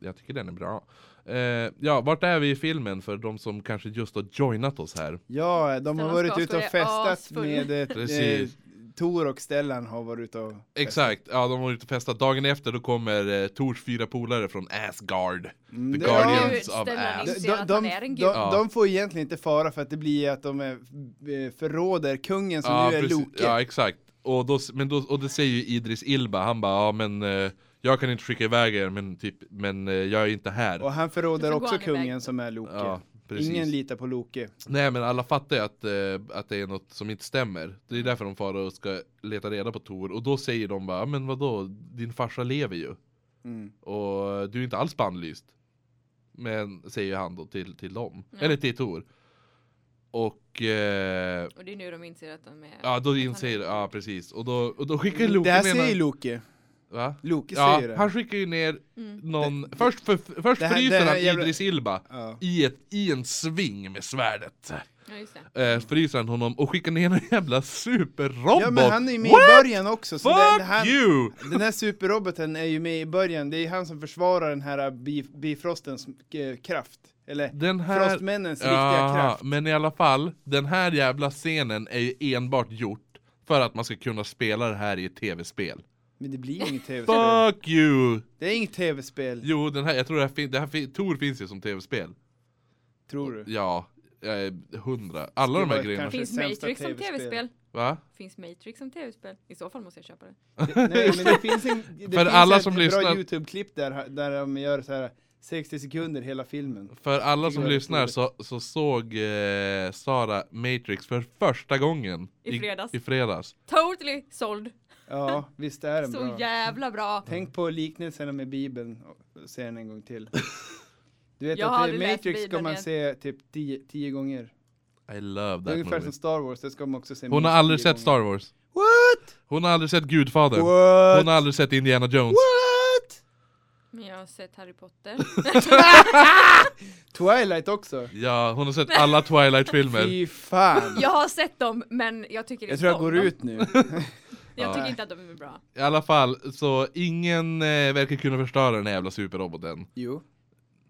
Jag tycker den är bra. Eh, ja, vart är vi i filmen för de som kanske just har joinat oss här? Ja, de har varit ute och festat med eh. Tor och Stellan har varit ute och Exakt, ja de var ute och festat. Dagen efter då kommer eh, Tors fyra polare från Asgard. Mm, The det- Guardians Ja, of Stellan Ass. är- De, ser de, att de, han är en de. Ja. de får egentligen inte fara för att det blir att de är, eh, förråder kungen som Ja, nu är precis. Loke. ja exakt. Och, då, men då, och det säger ju Idris Ilba, han bara ja men eh, jag kan inte skicka iväg er men, typ, men eh, jag är inte här. Och han förråder Så går också han iväg. kungen som är Loke. Ja, precis. Ingen litar på Loke. Nej men alla fattar ju att, eh, att det är något som inte stämmer. Det är därför de far och ska leta reda på Tor. Och då säger de bara, "Ja, men vadå, din farsa lever ju. Mm. Och du är inte alls bannlyst. Men, säger han då till, till dem. Ja. Eller till Tor. Och eh, Och det är nu de inser att de är... ja, då inser, ja precis. Och då, och då skickar Loke Det här med säger Loke. Va? Loki Ja, säger det. han skickar ju ner Mm. någon, först, för, först det här- fryser det här han jävla- Idris Ilba Ja. i, ett, i en sving med svärdet. Ja, det. Eh, fryser han honom och skickar ner en jävla superrobot! ja men han är ju med What? i början också. Så Fuck det, han, you! Den här superroboten är ju med i början, det är han som försvarar den här Bi- Bifrostens eh, kraft. Eller Den här... Frostmännens riktiga Ja, kraft. men i alla fall, den här jävla scenen är ju enbart gjort för att man ska kunna spela det här i ett tv-spel. Men det blir ju inget tv-spel. Fuck you! Det är inget tv-spel, Jo, den här, jag tror det här, fin- det här fin- Tor finns ju som tv-spel. tror du? Ja, jag är hundra. Alla de här grejerna. kanske- Finns sämsta Matrix som TV-spel. tv-spel? Va? Finns Matrix som tv-spel? I så fall måste jag köpa det. Det, nej men det finns en, det För finns alla ett som bra lyssnar- YouTube-klipp där, där de gör så här 60 sekunder hela filmen. För alla Tycker som jag är lyssnar så, så såg eh, Sara Matrix för första gången I fredags. I, fredags. Totally sold! Ja, visst är den Så bra. jävla bra! Tänk på liknelserna med bibeln, och se den en gång till. Du vet Jag har att aldrig läst Matrix ska Bibeln man igen. se typ 10 10 gånger. I love Det är that ungefär movie. som Star Wars, det ska man också se Hon har aldrig 10 sett gånger. Star Wars. What? Hon har aldrig sett Gudfadern. What? Hon har aldrig sett Indiana Jones. What? Men jag har sett Harry Potter. Twilight också? Ja, hon har sett alla Twilight-filmer. Fy fan! Jag har sett dem, men jag tycker Jag inte tror jag om går dem. ut nu. Jag Ja. tycker inte att de är bra. I alla fall, så ingen eh, verkar kunna förstöra den här jävla superroboten. Jo.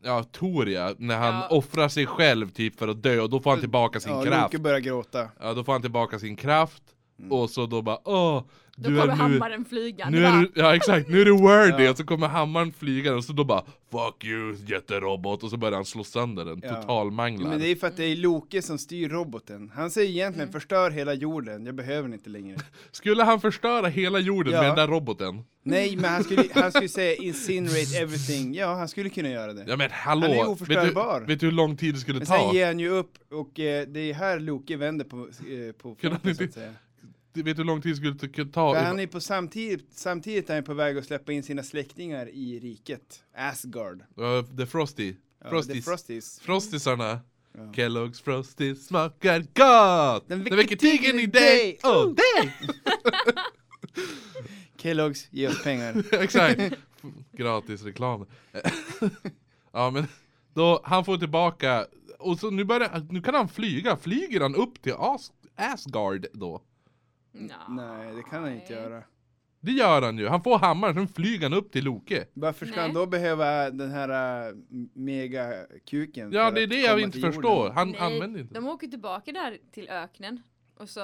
Ja, Tor ja, när han Ja. offrar sig själv typ för att dö och då får han tillbaka sin Ja, kraft. Loke börjar gråta. Ja, då får han tillbaka sin kraft och så då bara åh, Då du är kommer nu... hammaren flygande. Nu är du, ja exakt, nu är du worthy Ja. och så kommer hammaren flyga och så då bara Fuck you jätterobot och så börjar han slå sönder den, Ja. totalmanglar Men det är för att det är Loke som styr roboten. Han säger egentligen Mm. förstör hela jorden, jag behöver den inte längre. Skulle han förstöra hela jorden Ja. med den där roboten? Nej, men han skulle, han skulle säga incinerate everything. Ja, han skulle kunna göra det. Ja men hallå, Han är vet, oförstörbar. du, vet du hur lång tid det skulle Men ta? sen ger han ju upp och eh, det är här Loke vänder på, eh, på Kunde han fronten, så inte- att säga. Vet du hur lång tid det skulle t- ta? För han är på samtidigt, samtidigt är han på väg att släppa in sina släktingar i riket. Asgard. Uh, the Frosty, Frosties, The Frosties. Frostisarna Ja. Kellogg's Frosties smakar gott! Den Den väcker tigern i dig! Oh, dig! Kellogg's, ge oss pengar. Exakt! Gratis reklam. ja men, då, han får tillbaka, och så nu, börjar, nu kan han flyga, flyger han upp till As Asgard då? Nej, det kan han inte nej. göra. Det gör han ju, han får hammaren, sen flyger han upp till Loke. Varför ska Nej. han då behöva den här uh, megakuken? Ja för det är att det jag komma inte till förstår, jorden? han Nej, använder inte De åker tillbaka där till öknen. Och så,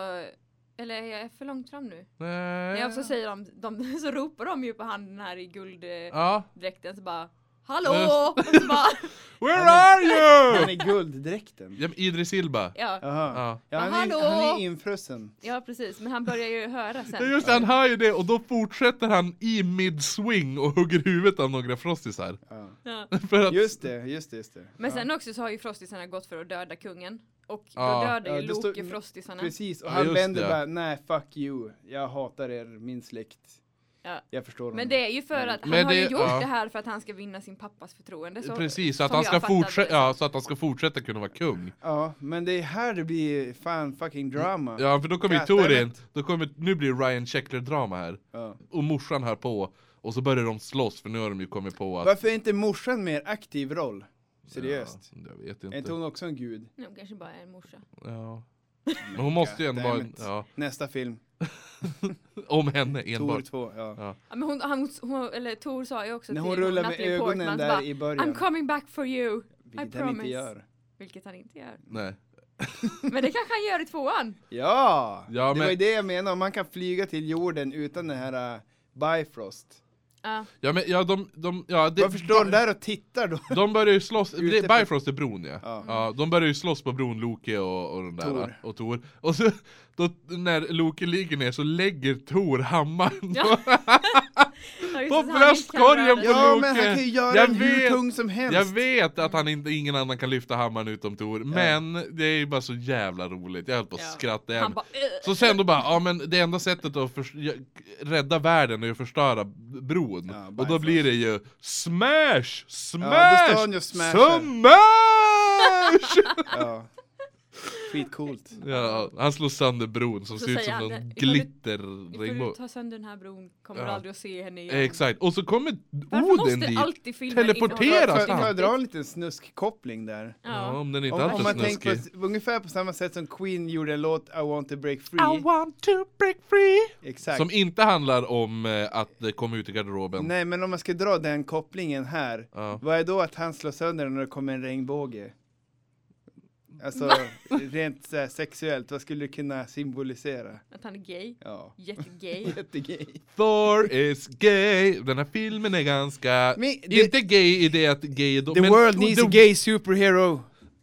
eller är jag för långt fram nu? Nej. Och så säger de, de, så ropar de ju på han den här i gulddräkten Ja, så bara Hallå! Och så bara, Where Han are you? Han är gulddräkten. Ja, men Idris Ilba. ja, Jaha. Ja. Ja, han, är, han är infrusen. ja precis, men han börjar ju höra Ja sen. just det, han hör ju det och då fortsätter han i mid-swing och hugger huvudet av några frostisar. Ja. Ja. Att, Just det, just det, just det. Men ja. sen också så har ju frostisarna gått för att döda kungen. Och då Ja. dödar ju Ja, Loke frostisarna. Precis, och Ja, han vänder bara, nej fuck you, jag hatar er, min släkt. Ja. Jag förstår. Men det är ju för att han Men har ju gjort ja. det här för att han ska vinna sin pappas förtroende. Så, precis, så att som han jag ska fattade fortsätta, det ja, så att han ska fortsätta kunna vara kung. Ja, men det är här det blir fan fucking drama. Ja för då kommer ju God Tor damn in, it. då kommer, nu blir det Ryan Sheckler drama här. Ja. Och morsan hör på, och så börjar de slåss för nu har de ju kommit på att... Varför är inte morsan mer aktiv roll? Seriöst. Ja, jag vet Är inte inte. hon också en gud? Nej, hon kanske bara är en morsa. Ja. Men hon måste ju ändå vara, damn en- it. ja, Nästa film, om henne Tor enbart. 2. Ja. Ja. Ja, men hon, han, hon, eller Tor sa ju också När till hon rullar med Natalie ögonen Portman, så där bara, i början. I'm coming back for you. Vilket I han inte promise. gör. Vilket han inte gör. Nej. Men det kanske han gör i tvåan. Ja! Ja, det men- var ju det jag menade, om man kan flyga till jorden utan den här uh, Bifrost. Ja. Ja men ja de, de ja det, Varför står de där och tittar då? De börjar ju slåss, det- på- Bifrost är bron ja. Ja. ja. De börjar ju slåss på bron, Loke och, och den där Tor. och Tor. Och så, då, när Loke ligger ner så lägger Tor hammaren Ja. på, bröstkorgen på Ja, men han kan ju göra Jag den hur vet. tung som helst. Jag vet att han inte, ingen annan kan lyfta hammaren utom Tor, men det är ju bara så jävla roligt. Jag höll på att Ja. skratta igen. Så sen då bara, ja men det enda sättet att rädda världen är att förstöra bron. Ja, och då blir det ju smash! Smash! Smash! Skitcoolt. Ja, han slår sönder bron som Så ser ut som han, någon ifall du- glitter Ifall du tar sönder den här bron kommer Ja. du aldrig att se henne igen. Exakt, och så kommer Varför Oden måste dit. alltid teleporteras han? Får jag dra en liten snuskkoppling där? Ja, Ja. om den inte alls om är man tänker snuskig. på, ungefär på samma sätt som Queen gjorde en låt I want to break free. want to break free. Exakt. Som inte handlar om eh, att eh, komma ut i garderoben. Nej men om man ska dra den kopplingen här, Ja. vad är då att han slår sönder när det kommer en regnbåge? Alltså rent så här, sexuellt, vad skulle det kunna symbolisera? Att han är gay. Ja. Jättegay. Jättegay. Thor is gay. Den här filmen är ganska... Men det- inte gay i det att gay är då, The men world needs the- a gay superhero.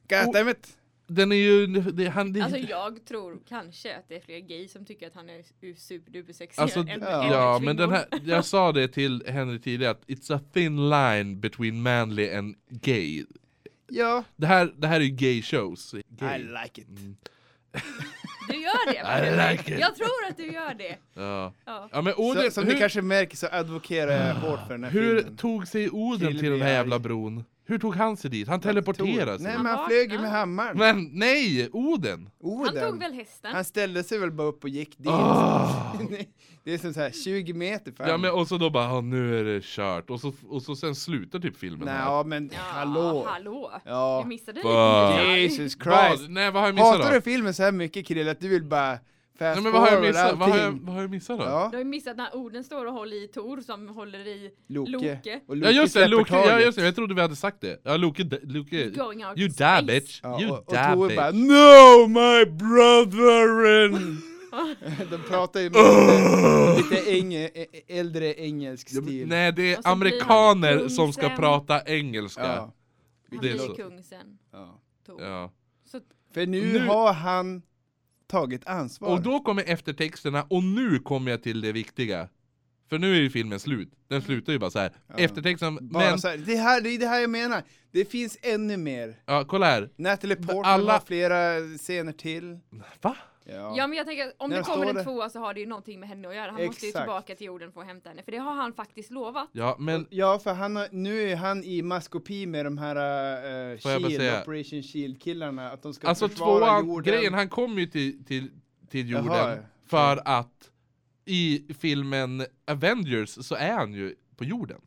God Oh. damn it. Den är ju... Det, han, det, Alltså jag tror kanske att det är fler gay som tycker att han är superduper sexig Alltså, än, ja. än ja, men den här, jag sa det till henne tidigare att it's a thin line between manly and gay. Ja, Det här, det här är ju gay shows. Gay. I like it. Du gör det! I like it. Jag tror att du gör det. Ja. Ja. ja men Så, Oden, som hur, ni kanske märker så advokerar jag hårt för den här hur filmen. tog sig Oden Kill till den här jävla bron? Hur tog han sig dit? Han teleporterade sig. Nej men han flög ju med hammaren. Men nej, Oden! Oden. Han tog väl hästen? Han ställde sig väl bara upp och gick dit. Ah. det är som så här 20 meter fram. Ja men och så då bara, "Ja, nu är det kört. Och så, och så sen slutar typ filmen Nej, här. ja men Ja, hallå. hallå. Ja. Jag missade detalj. Jesus Christ. Vad? Nej vad har jag missat Hatar då? du filmen så här mycket Krill att du vill bara fast Nej men vad har jag missat? Vad har jag, vad har jag missat då? Ja, Du har ju missat när orden står och håller i Tor som håller i Loke. Loke. Och Ja just det, Loke, ja just det, jag trodde vi hade sagt det. Ja Loke, Loke you da bitch, Ja, you och, och da Tore bitch. bara No my brethren! De pratar ju med lite, lite enge, ä- äldre engelsk stil. Nej det är Och amerikaner som ska prata engelska. Ja, Han Det är blir så. kung sen. ja. Tor. Ja. Så För nu, Nu- har han tagit ansvar. Och då kommer eftertexterna och nu kommer jag till det viktiga. För nu är ju filmen slut. Den slutar ju bara så här. Ja. Eftertexten, Bara men så här, det, här, det är det här jag menar. Det finns ännu mer. ja kolla här. Natalie Portman alla- har flera scener till. Va? Ja. Ja men jag tänker att om När det kommer en det? tvåa så har det ju någonting med henne att göra. Han måste ju Exakt. tillbaka till jorden för att hämta henne. För det har han faktiskt lovat. Ja men Ja, för han har, nu är han i maskopi med de här uh, Shield, säga- Operation Shield killarna, att de ska Alltså försvara tvåan, jorden. grejen, han kom ju till, till, till jorden Jaha. för att i filmen Avengers så är han ju på jorden.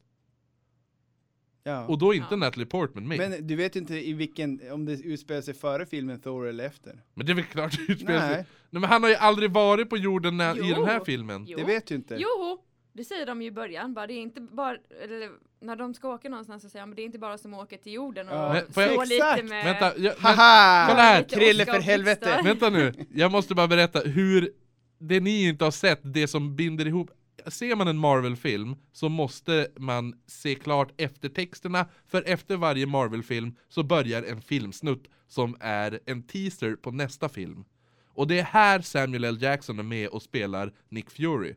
Ja. Och då inte Ja. Natalie Portman med. Men, Men du vet inte i vilken, om det utspelar sig före filmen Thor eller efter? det är väl klart det utspelar sig. Nej, Nej men han har ju aldrig varit på jorden när, i Jo. den här filmen. Jo. det vet du inte. Jo! Det säger de ju i början. Bara, det är inte bara, eller, när de ska åka någonstans så säger de men det är inte bara som åker till jorden och Ja. Men får jag- slår lite med... Vänta, jag, men, Haha! Kolla här, Krille för helvete. vänta nu, jag måste bara berätta hur det ni inte har sett, det som binder ihop Ser man en Marvel-film så måste man se klart eftertexterna För efter varje Marvel-film så börjar en filmsnutt som är en teaser på nästa film. Och det är här Samuel L. Jackson är med och spelar Nick Fury.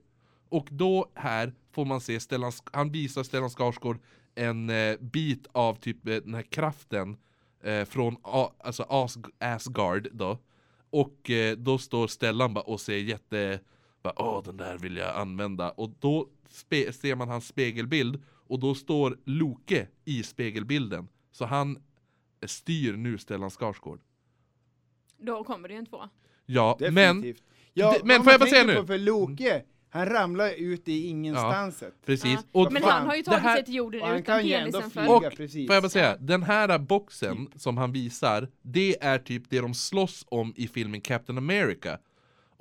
Och då här får man se Stellan, han visar Stellan Skarsgård en eh, bit av typ eh, den här kraften eh, från A- alltså Asgard då. Och eh, då står Stellan bara och ser jätte bara, Åh den där vill jag använda och då ser man hans spegelbild och då står Loke i spegelbilden Så han eh, styr nu Stellan Skarsgård Då kommer det ju en tvåa. Ja men Definitivt. Ja, Det- men får jag bara säga nu? På för Loke, han ramlar ju ut i ingenstanset. precis Ja. och Men fan, han har ju tagit här- sig till jorden utan kan ju ändå penisen flyga, för. Och- precis. Får jag bara säga, Ja. den här boxen som han visar, det är typ det de slåss om i filmen Captain America.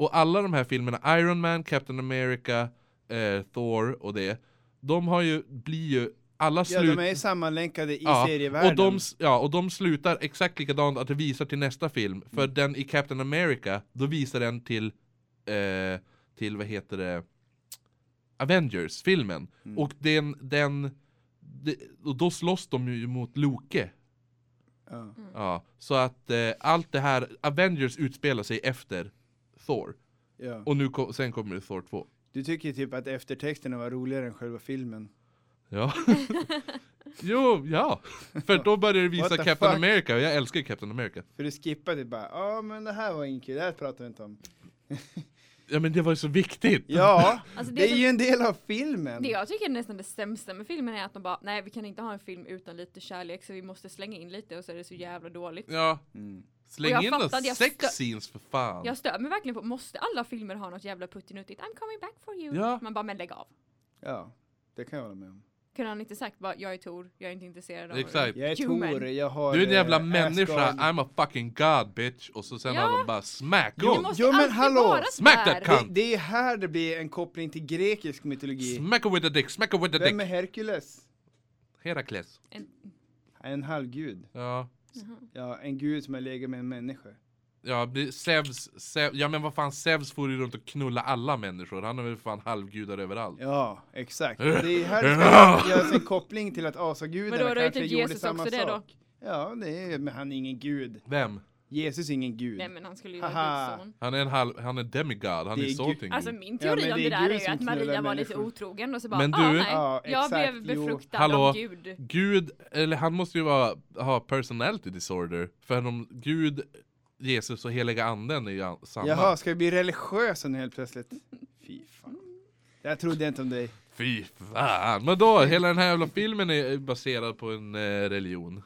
Och alla de här filmerna, Iron Man, Captain America, eh, Thor och det, de har ju, blir ju, alla Ja, slut... de är sammanlänkade i Ja, serievärlden. och de, ja, och de slutar exakt likadant att det visar till nästa film. För Mm. den i Captain America, då visar den till, eh, till vad heter det, Avengers-filmen. Mm. Och den, den, det, och då slåss de ju mot Loke. Ja. Ja, så att eh, allt det här, Avengers utspelar sig efter Thor. Ja. Och nu ko- sen kommer det Thor 2. Du tycker ju typ att eftertexterna var roligare än själva filmen. Ja. jo, ja. För då börjar det visa Captain fuck? America, och jag älskar Captain America. För du skippade bara, ja men det här var inget kul, det här pratar vi inte om. Ja men det var ju så viktigt! Ja, Alltså, det är som- ju en del av filmen. Det jag tycker är nästan det sämsta med filmen är att de bara, nej vi kan inte ha en film utan lite kärlek så vi måste slänga in lite och så är det så jävla dåligt. Ja, Mm. Släng jag in då sex stö- scenes för fan. Jag stör mig verkligen på, måste alla filmer ha något jävla puttinuttigt? I'm coming back for you. Ja. Man bara, men lägg av. Ja, det kan jag hålla med om. Kunde han inte sagt bara, jag är Tor, jag är inte intresserad av Exakt. Jag är. Tor, jag har... Du är en jävla eh, människa. I'm a fucking god bitch. Och så sen Ja. har de bara smack on. måste Jo, men hallå! Smack that cunt. Det, det är här det blir en koppling till grekisk mytologi. Smack her with the dick, smack her with the Vem är dick. Herkules? Herakles. En- En halvgud. Ja. Ja, en gud som har legat med en människa. Ja, Zeus, Zeus, ja men vad fan, Zeus får ju runt och knulla alla människor. Han är väl fan halvgudar överallt. Ja, exakt. Det är här det ska göras en koppling till att Men då asagudarna är det kanske typ gjorde Jesus samma också det då? sak. Ja, det är, men han är ingen gud. Vem? Jesus är ingen gud. Nej men han skulle ju vara Guds son. Han är en halv, han är demigod, han Det är är så Gud- till Alltså min Ja, teori men om det det är där är ju att Maria var lite otrogen och så bara, Men ah, du- nej, Ja, jag exakt, blev jo. befruktad Hallå? av Gud. Gud, eller han måste ju vara, ha personality disorder. För om Gud, Jesus och heliga anden är ju samma. Jaha, ska vi bli religiösa nu helt plötsligt? Fy fan. Jag trodde inte om dig. Fy fan. Men då, hela den här jävla filmen är baserad på en eh, religion.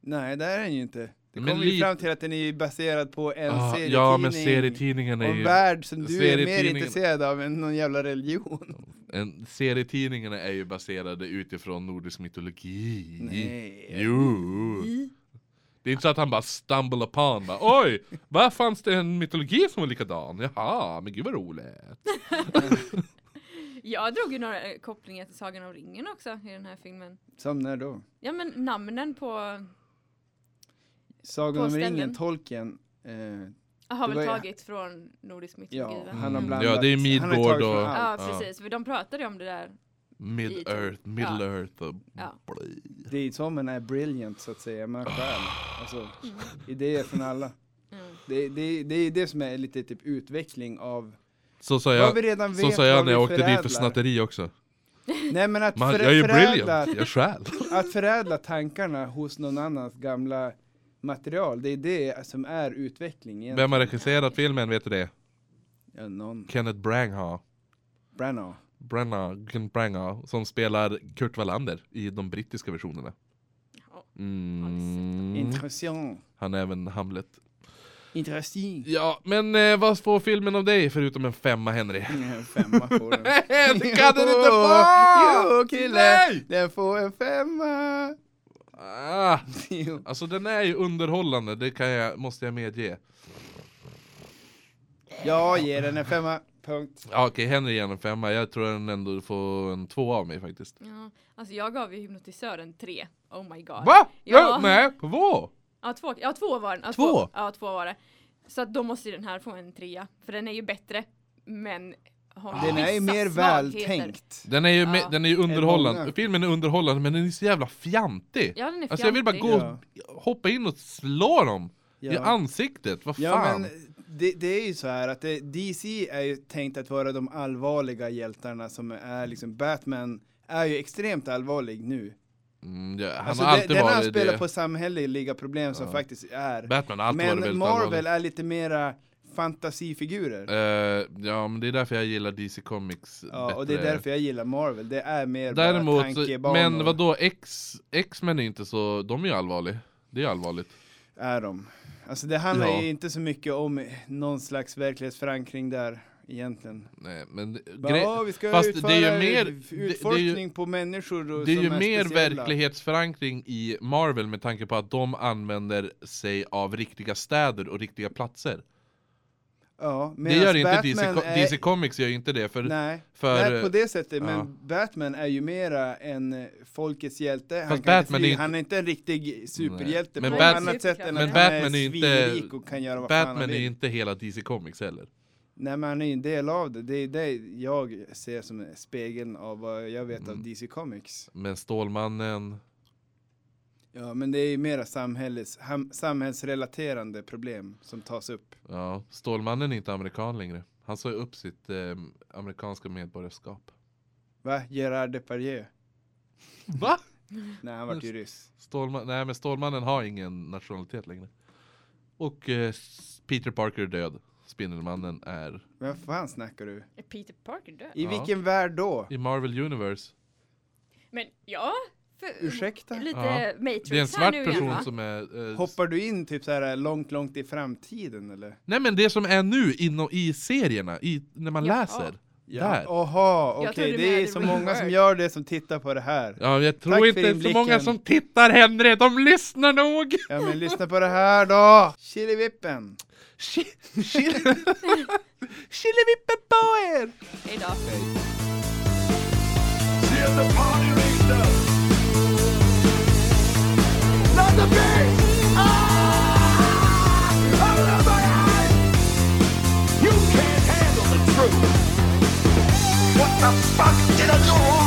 Nej, det är den ju inte. Det Men kommer vi lite- fram till att den är ju baserad på en Ah, serietidning. ja men serietidningen och är en ju... värld som du är mer intresserad av än någon jävla religion. En, serietidningarna är ju baserade utifrån nordisk mytologi. Nej. Jo. Det är inte så att han bara stumble upon, bara, oj, vad fanns det en mytologi som var likadan? Jaha, men gud vad roligt. Jag drog ju några eh, kopplingar till Sagan om ringen också i den här filmen. Som när då? Ja men namnen på, Sagan om ställen. ringen, Tolkien. Eh, har väl var- tagit från nordisk mytologi ja, han har Mm. blandat. Ja, det är Midgård och-. Ja precis, för de pratade om det där. Mid Earth, Middle Ja. Earth och Ja. bli. Det är som en är brilliant så att säga, man stjäl. Alltså, idéer från alla. Mm. Det, det, det är det som är lite typ utveckling av Så sa jag, vi redan så vet sa jag när jag åkte dit för snatteri också. Nej men att, Man, för, jag är ju förädla, brilliant, jag stjäl. att förädla tankarna hos någon annans gamla material, det är det som är utveckling egentligen. Vem har regisserat filmen, vet du det? Ja, någon. Kenneth Branagh. Branagh. Branagh, Kenneth Branagh, som spelar Kurt Wallander i de brittiska versionerna. Ja. Mm. Intressant. Han är även Hamlet. Intressant. Ja, men eh, vad får filmen av dig förutom en femma Henry? En femma får den. det kan den inte få! Jo kille, Nej! den får en femma. Ah, alltså den är ju underhållande, det kan jag, måste jag medge. Jag ger den en femma, punkt. Ja, Okej, Henry ger en femma, jag tror den ändå får en två av mig faktiskt. Ja, alltså jag gav ju hypnotisören tre. Oh my god. Va? Ja. Ja. nej, två? Ja två, ja, två var den. Ja, Två? Ja två var det. Så att då måste ju den här få en trea. För den är ju bättre. Men har Den är ju mer vältänkt. Den är ju, Ja. med, den är ju underhållande, filmen är underhållande men den är så jävla fjantig. Ja den är Alltså jag vill bara gå och hoppa in och slå dem i ansiktet, vad Ja fan? men det, det är ju så här att det, DC är ju tänkt att vara de allvarliga hjältarna som är liksom Batman är ju extremt allvarlig nu. Mm, ja, han Alltså har alltid den här varit spelar det. på samhälleliga problem som Ja. faktiskt är. Batman har alltid varit Men väldigt Marvel allvarlig. är lite mera fantasifigurer. Eh, ja men det är därför jag gillar DC Comics ja, bättre. och det är därför jag gillar Marvel. Det är mer Däremot, bara tankebanor. men vad då X, X-Men är inte så, de är ju allvarliga. Det är allvarligt. Är de. Alltså det handlar Ja. ju inte så mycket om någon slags verklighetsförankring där egentligen. Nej, men Bara, "Åh, vi ska fast det är ju mer- det- det är ju- utforskning på människor och det är ju mer speciella." verklighetsförankring i Marvel med tanke på att de använder sig av riktiga städer och riktiga platser. Ja, Det gör inte DC, Batman är- DC Comics gör inte det för, Nej, för nej, på det sättet, men ja. Batman är ju mera en eh, folkets hjälte. Han, Batman är inte- han är inte en riktig superhjälte Men på ett annat sätt än Men att Batman han är är inte- och kan göra vad fan han Batman är vill. ju inte hela DC Comics heller. Nej men han är ju en del av det, det är det jag ser som spegeln av vad jag vet av Mm. DC Comics. Men Stålmannen, Ja men det är ju mera samhälls, ham, samhällsrelaterande problem som tas upp. ja, Stålmannen är inte amerikan längre. Han sa upp sitt eh, amerikanska medborgarskap. Va? Gerard Depardieu? Va? Nej han vart ju ryss. Stålman, nej men Stålmannen har ingen nationalitet längre. Och eh, Peter Parker är död. Spindelmannen är Vem fan snackar du? Är Peter Parker död? I Ja. vilken värld då? i Marvel Universe. Men ja, För, Ursäkta? Lite Ja. Matrix Det är en svart nu igen, person va? som är... eh, Hoppar du in typ så här långt, långt i framtiden eller? Nej men det som är nu inom, i serierna, i, när man Ja. läser. Där. Oha, okej, trodde det är så rework. många som gör det som tittar på det här. Ja, jag tror Tack inte så många som tittar Henry, de lyssnar nog! Ja men lyssna på det här då! Chilivippen! Chi- Chili- Chilivippen på er! Hejdå. See the beat! Ah! Out of my! You can't handle the truth. What the fuck did I do?